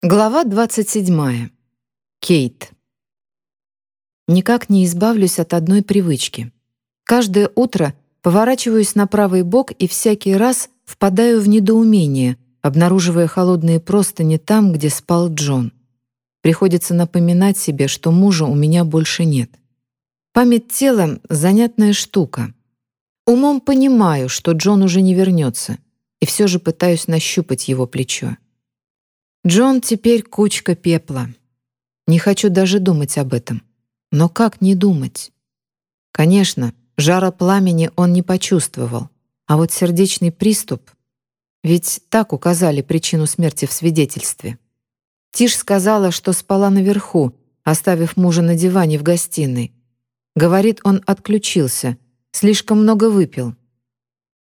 Глава 27. Кейт. Никак не избавлюсь от одной привычки. Каждое утро поворачиваюсь на правый бок и всякий раз впадаю в недоумение, обнаруживая холодные простыни там, где спал Джон. Приходится напоминать себе, что мужа у меня больше нет. Память тела — занятная штука. Умом понимаю, что Джон уже не вернется, и все же пытаюсь нащупать его плечо. Джон теперь кучка пепла. Не хочу даже думать об этом. Но как не думать? Конечно, жара пламени он не почувствовал, а вот сердечный приступ... Ведь так указали причину смерти в свидетельстве. Тиш сказала, что спала наверху, оставив мужа на диване в гостиной. Говорит, он отключился, слишком много выпил.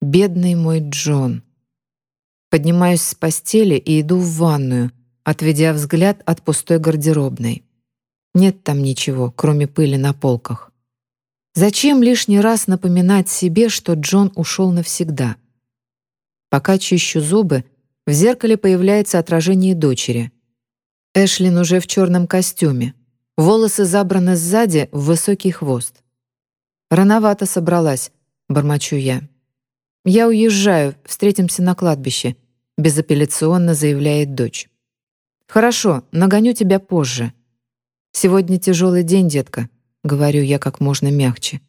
Бедный мой Джон. Поднимаюсь с постели и иду в ванную, отведя взгляд от пустой гардеробной. Нет там ничего, кроме пыли на полках. Зачем лишний раз напоминать себе, что Джон ушел навсегда? Пока чищу зубы, в зеркале появляется отражение дочери. Эшлин уже в черном костюме. Волосы забраны сзади в высокий хвост. «Рановато собралась», — бормочу я. «Я уезжаю, встретимся на кладбище», — безапелляционно заявляет дочь. «Хорошо, нагоню тебя позже». «Сегодня тяжелый день, детка», — говорю я как можно мягче.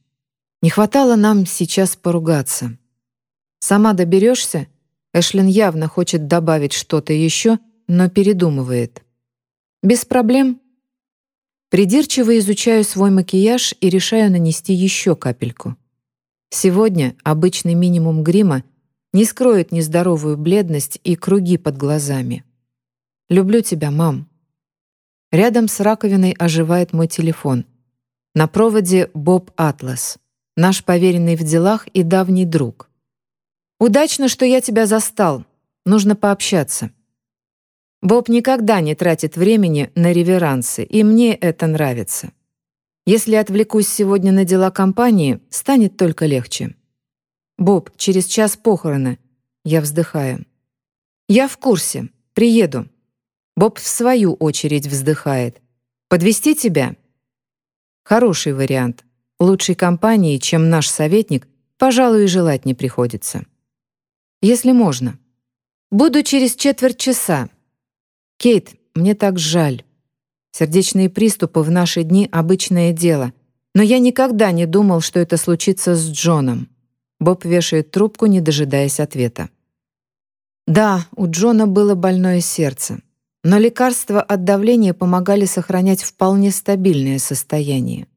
«Не хватало нам сейчас поругаться». «Сама доберешься? Эшлин явно хочет добавить что-то еще, но передумывает. «Без проблем». Придирчиво изучаю свой макияж и решаю нанести еще капельку. Сегодня обычный минимум грима не скроет нездоровую бледность и круги под глазами. Люблю тебя, мам». Рядом с раковиной оживает мой телефон. На проводе Боб Атлас, наш поверенный в делах и давний друг. «Удачно, что я тебя застал. Нужно пообщаться». Боб никогда не тратит времени на реверансы, и мне это нравится. Если отвлекусь сегодня на дела компании, станет только легче. «Боб, через час похороны». Я вздыхаю. «Я в курсе. Приеду». Боб в свою очередь вздыхает. «Подвести тебя?» Хороший вариант. Лучшей компании, чем наш советник, пожалуй, и желать не приходится. Если можно. Буду через четверть часа. Кейт, мне так жаль. Сердечные приступы в наши дни — обычное дело. Но я никогда не думал, что это случится с Джоном. Боб вешает трубку, не дожидаясь ответа. Да, у Джона было больное сердце но лекарства от давления помогали сохранять вполне стабильное состояние.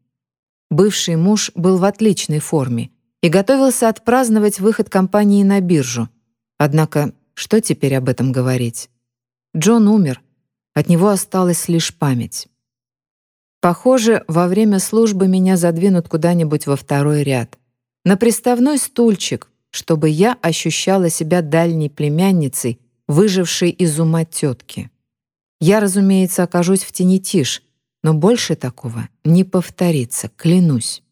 Бывший муж был в отличной форме и готовился отпраздновать выход компании на биржу. Однако, что теперь об этом говорить? Джон умер, от него осталась лишь память. Похоже, во время службы меня задвинут куда-нибудь во второй ряд. На приставной стульчик, чтобы я ощущала себя дальней племянницей, выжившей из ума тетки. Я, разумеется, окажусь в тени тишь, но больше такого не повторится, клянусь.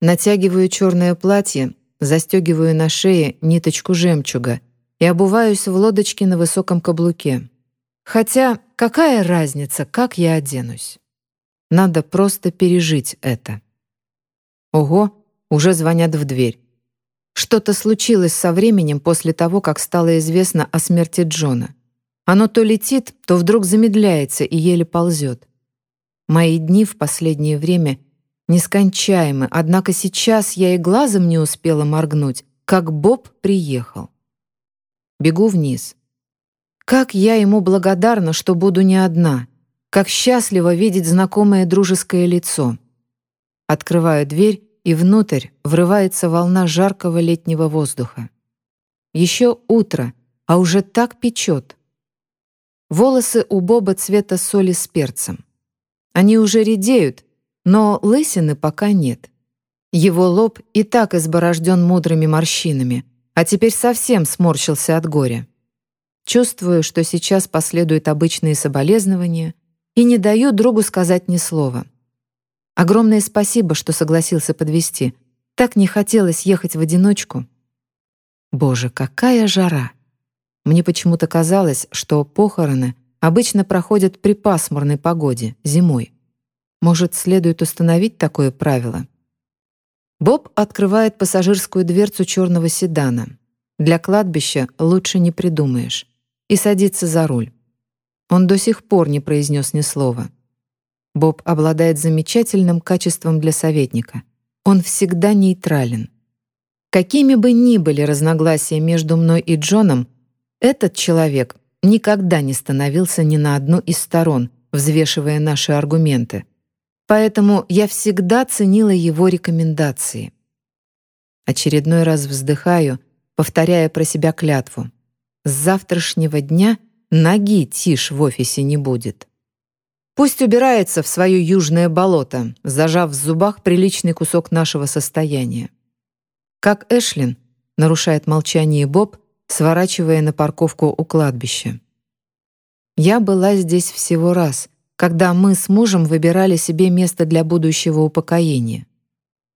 Натягиваю черное платье, застегиваю на шее ниточку жемчуга и обуваюсь в лодочке на высоком каблуке. Хотя какая разница, как я оденусь? Надо просто пережить это. Ого, уже звонят в дверь. Что-то случилось со временем после того, как стало известно о смерти Джона. Оно то летит, то вдруг замедляется и еле ползет. Мои дни в последнее время нескончаемы, однако сейчас я и глазом не успела моргнуть, как Боб приехал. Бегу вниз. Как я ему благодарна, что буду не одна. Как счастливо видеть знакомое дружеское лицо. Открываю дверь, и внутрь врывается волна жаркого летнего воздуха. Еще утро, а уже так печет. Волосы у Боба цвета соли с перцем. Они уже редеют, но лысины пока нет. Его лоб и так изборожден мудрыми морщинами, а теперь совсем сморщился от горя. Чувствую, что сейчас последуют обычные соболезнования, и не даю другу сказать ни слова. Огромное спасибо, что согласился подвести. Так не хотелось ехать в одиночку. Боже, какая жара! Мне почему-то казалось, что похороны обычно проходят при пасмурной погоде, зимой. Может, следует установить такое правило? Боб открывает пассажирскую дверцу черного седана. Для кладбища лучше не придумаешь. И садится за руль. Он до сих пор не произнес ни слова. Боб обладает замечательным качеством для советника. Он всегда нейтрален. Какими бы ни были разногласия между мной и Джоном, этот человек никогда не становился ни на одну из сторон, взвешивая наши аргументы. Поэтому я всегда ценила его рекомендации. Очередной раз вздыхаю, повторяя про себя клятву. С завтрашнего дня ноги тишь в офисе не будет. Пусть убирается в свое южное болото, зажав в зубах приличный кусок нашего состояния. Как Эшлин, нарушает молчание Боб, сворачивая на парковку у кладбища. Я была здесь всего раз, когда мы с мужем выбирали себе место для будущего упокоения.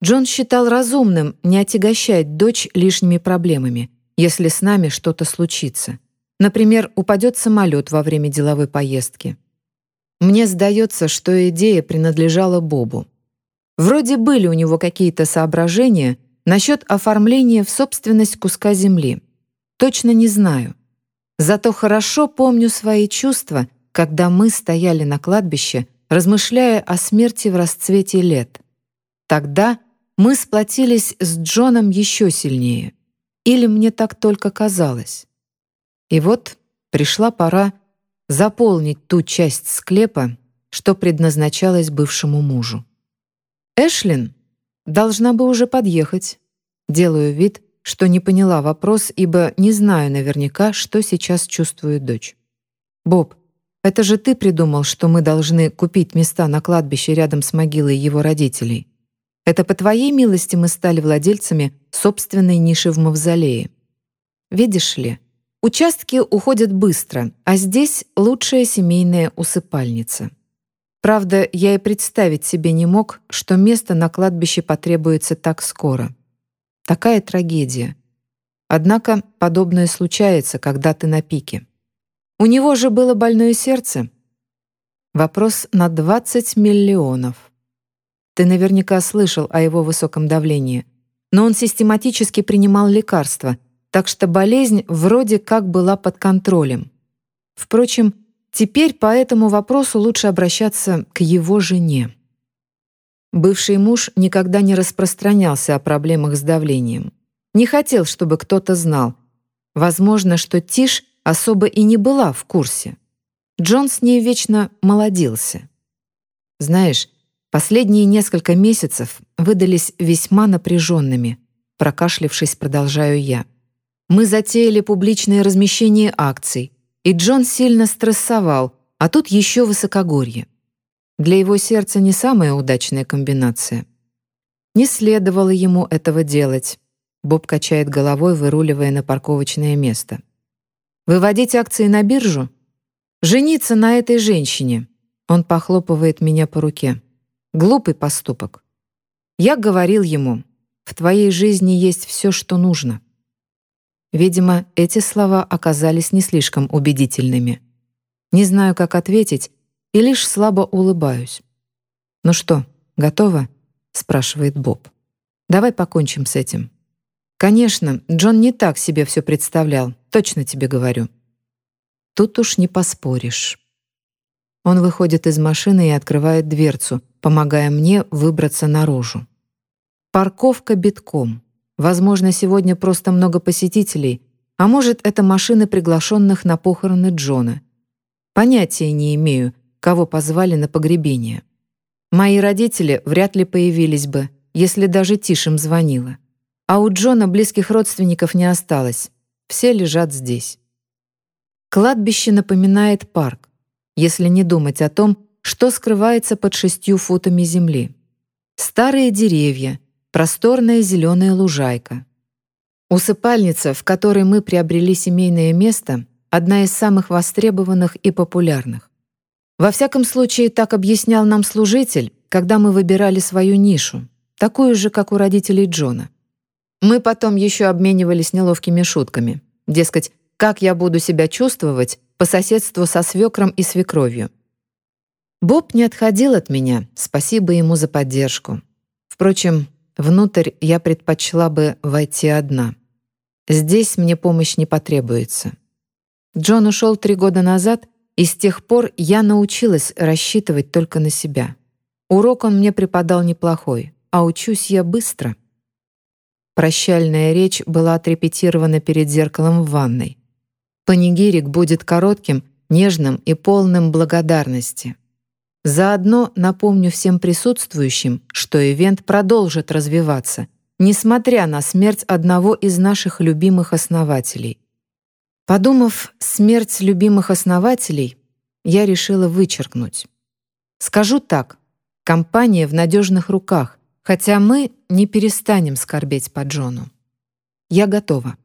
Джон считал разумным не отягощать дочь лишними проблемами, если с нами что-то случится. Например, упадет самолет во время деловой поездки. Мне сдается, что идея принадлежала Бобу. Вроде были у него какие-то соображения насчет оформления в собственность куска земли. Точно не знаю. Зато хорошо помню свои чувства, когда мы стояли на кладбище, размышляя о смерти в расцвете лет. Тогда мы сплотились с Джоном еще сильнее. Или мне так только казалось. И вот пришла пора заполнить ту часть склепа, что предназначалась бывшему мужу. Эшлин должна бы уже подъехать. Делаю вид, что не поняла вопрос, ибо не знаю наверняка, что сейчас чувствует дочь. «Боб, это же ты придумал, что мы должны купить места на кладбище рядом с могилой его родителей. Это по твоей милости мы стали владельцами собственной ниши в мавзолее. Видишь ли, участки уходят быстро, а здесь лучшая семейная усыпальница. Правда, я и представить себе не мог, что место на кладбище потребуется так скоро. Такая трагедия. Однако подобное случается, когда ты на пике. У него же было больное сердце. Вопрос на 20 миллионов. Ты наверняка слышал о его высоком давлении. Но он систематически принимал лекарства, так что болезнь вроде как была под контролем. Впрочем, теперь по этому вопросу лучше обращаться к его жене. Бывший муж никогда не распространялся о проблемах с давлением. Не хотел, чтобы кто-то знал. Возможно, что Тиш особо и не была в курсе. Джон с ней вечно молодился. Знаешь, Последние несколько месяцев выдались весьма напряженными. Прокашлившись, продолжаю я. Мы затеяли публичное размещение акций, и Джон сильно стрессовал, а тут еще высокогорье. Для его сердца не самая удачная комбинация. Не следовало ему этого делать. Боб качает головой, выруливая на парковочное место. «Выводить акции на биржу? Жениться на этой женщине?» Он похлопывает меня по руке. Глупый поступок. Я говорил ему, в твоей жизни есть все, что нужно. Видимо, эти слова оказались не слишком убедительными. Не знаю, как ответить, и лишь слабо улыбаюсь. «Ну что, готово?» — спрашивает Боб. «Давай покончим с этим». «Конечно, Джон не так себе все представлял, точно тебе говорю». Тут уж не поспоришь. Он выходит из машины и открывает дверцу, помогая мне выбраться наружу. Парковка битком. Возможно, сегодня просто много посетителей, а может, это машины приглашенных на похороны Джона. Понятия не имею, кого позвали на погребение. Мои родители вряд ли появились бы, если даже Тишем звонила. А у Джона близких родственников не осталось. Все лежат здесь. Кладбище напоминает парк, если не думать о том, что скрывается под шестью футами земли. Старые деревья, просторная зеленая лужайка. Усыпальница, в которой мы приобрели семейное место, одна из самых востребованных и популярных. Во всяком случае, так объяснял нам служитель, когда мы выбирали свою нишу, такую же, как у родителей Джона. Мы потом еще обменивались неловкими шутками. Дескать, как я буду себя чувствовать, по соседству со свекром и свекровью. Боб не отходил от меня, спасибо ему за поддержку. Впрочем, внутрь я предпочла бы войти одна. Здесь мне помощь не потребуется. Джон ушел три года назад, и с тех пор я научилась рассчитывать только на себя. Урок он мне преподал неплохой, а учусь я быстро. Прощальная речь была отрепетирована перед зеркалом в ванной. Панигирик будет коротким, нежным и полным благодарности. Заодно напомню всем присутствующим, что ивент продолжит развиваться, несмотря на смерть одного из наших любимых основателей. Подумав «смерть любимых основателей», я решила вычеркнуть. Скажу так, компания в надежных руках, хотя мы не перестанем скорбеть по Джону. Я готова.